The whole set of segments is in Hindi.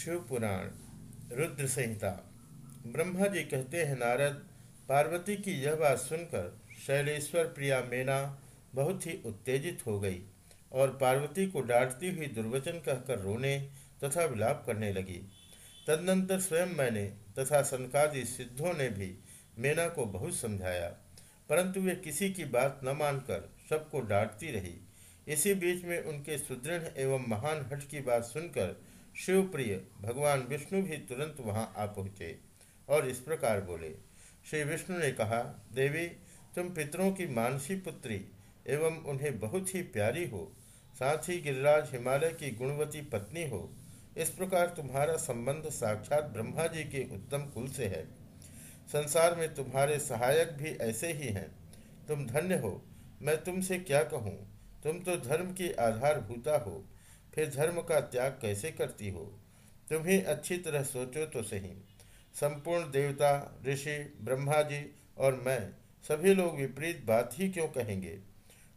शिव पुराण रुद्र संहिता। ब्रह्मा जी कहते हैं, नारद, पार्वती की यह बात सुनकर शैलेश्वर प्रिया मेना बहुत ही उत्तेजित हो गई और पार्वती को डांटती हुई दुर्वचन कहकर रोने तथा विलाप करने लगी। तदनंतर स्वयं मैंने तथा सनकादि सिद्धों ने भी मेना को बहुत समझाया, परंतु वे किसी की बात न मानकर सबको डांटती रही। इसी बीच में उनके सुदृढ़ एवं महान हट की बात सुनकर शिवप्रिय, भगवान विष्णु भी तुरंत वहाँ आ पहुँचे और इस प्रकार बोले, श्री विष्णु ने कहा, देवी, तुम पितरों की मानसी पुत्री एवं उन्हें बहुत ही प्यारी हो, साथ ही गिरिराज हिमालय की गुणवती पत्नी हो। इस प्रकार तुम्हारा संबंध साक्षात ब्रह्मा जी के उत्तम कुल से है। संसार में तुम्हारे सहायक भी ऐसे ही हैं। तुम धन्य हो। मैं तुमसे क्या कहूँ? तुम तो धर्म की आधारभूता हो। फिर धर्म का त्याग कैसे करती हो? तुम ही अच्छी तरह सोचो तो सही। संपूर्ण देवता, ऋषि, ब्रह्मा जी और मैं, सभी लोग विपरीत बात ही क्यों कहेंगे?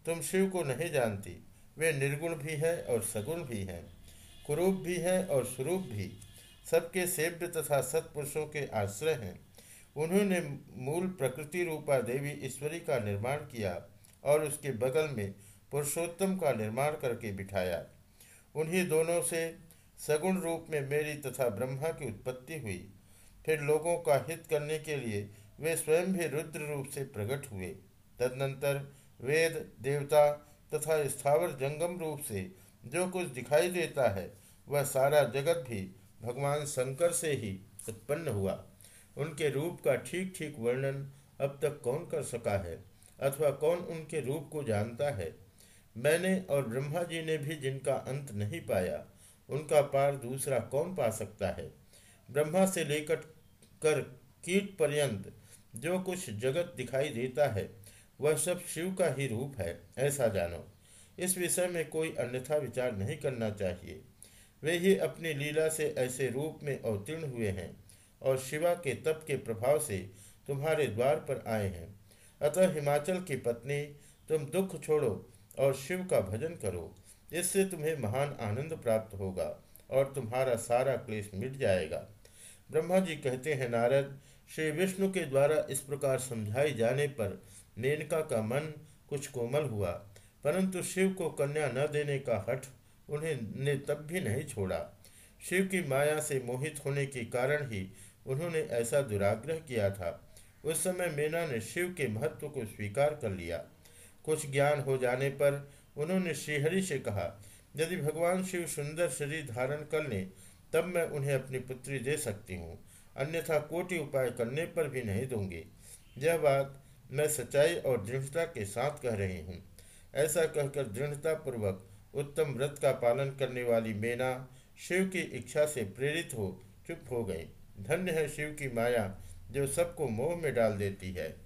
तुम शिव को नहीं जानती। वे निर्गुण भी है और सगुण भी हैं। कुरूप भी है और स्वरूप भी। सबके सेव्य तथा सत्पुरुषों के आश्रय हैं। उन्होंने मूल प्रकृति रूपा देवी ईश्वरी का निर्माण किया और उसके बगल में पुरुषोत्तम का निर्माण करके बिठाया। उन्हीं दोनों से सगुण रूप में मेरी तथा ब्रह्मा की उत्पत्ति हुई। फिर लोगों का हित करने के लिए वे स्वयं भी रुद्र रूप से प्रकट हुए। तदनंतर वेद, देवता तथा स्थावर जंगम रूप से जो कुछ दिखाई देता है, वह सारा जगत भी भगवान शंकर से ही उत्पन्न हुआ। उनके रूप का ठीक ठीक वर्णन अब तक कौन कर सका है अथवा कौन उनके रूप को जानता है? मैंने और ब्रह्मा जी ने भी जिनका अंत नहीं पाया, उनका पार दूसरा कौन पा सकता है? ब्रह्मा से लेकर कर कीट पर्यंत जो कुछ जगत दिखाई देता है, वह सब शिव का ही रूप है, ऐसा जानो। इस विषय में कोई अन्यथा विचार नहीं करना चाहिए। वे ही अपनी लीला से ऐसे रूप में अवतीर्ण हुए हैं और शिवा के तप के प्रभाव से तुम्हारे द्वार पर आए हैं। अतः हिमाचल की पत्नी, तुम दुख छोड़ो और शिव का भजन करो, इससे तुम्हें महान आनंद प्राप्त होगा और तुम्हारा सारा क्लेश मिट जाएगा। ब्रह्मा जी कहते हैं, नारद, श्री विष्णु के द्वारा इस प्रकार समझाई जाने पर मेनका का मन कुछ कोमल हुआ, परंतु शिव को कन्या न देने का हठ उन्हें ने तब भी नहीं छोड़ा। शिव की माया से मोहित होने के कारण ही उन्होंने ऐसा दुराग्रह किया था। उस समय मेना ने शिव के महत्व को स्वीकार कर लिया। कुछ ज्ञान हो जाने पर उन्होंने श्रीहरि से कहा, यदि भगवान शिव सुंदर शरीर धारण कर लें, तब मैं उन्हें अपनी पुत्री दे सकती हूँ। अन्यथा कोटि उपाय करने पर भी नहीं दूँगी। यह बात मैं सच्चाई और दृढ़ता के साथ कह रही हूँ। ऐसा कहकर दृढ़तापूर्वक उत्तम व्रत का पालन करने वाली मेना शिव की इच्छा से प्रेरित हो, चुप हो गई। धन्य है शिव की माया जो सबको मोह में डाल देती है।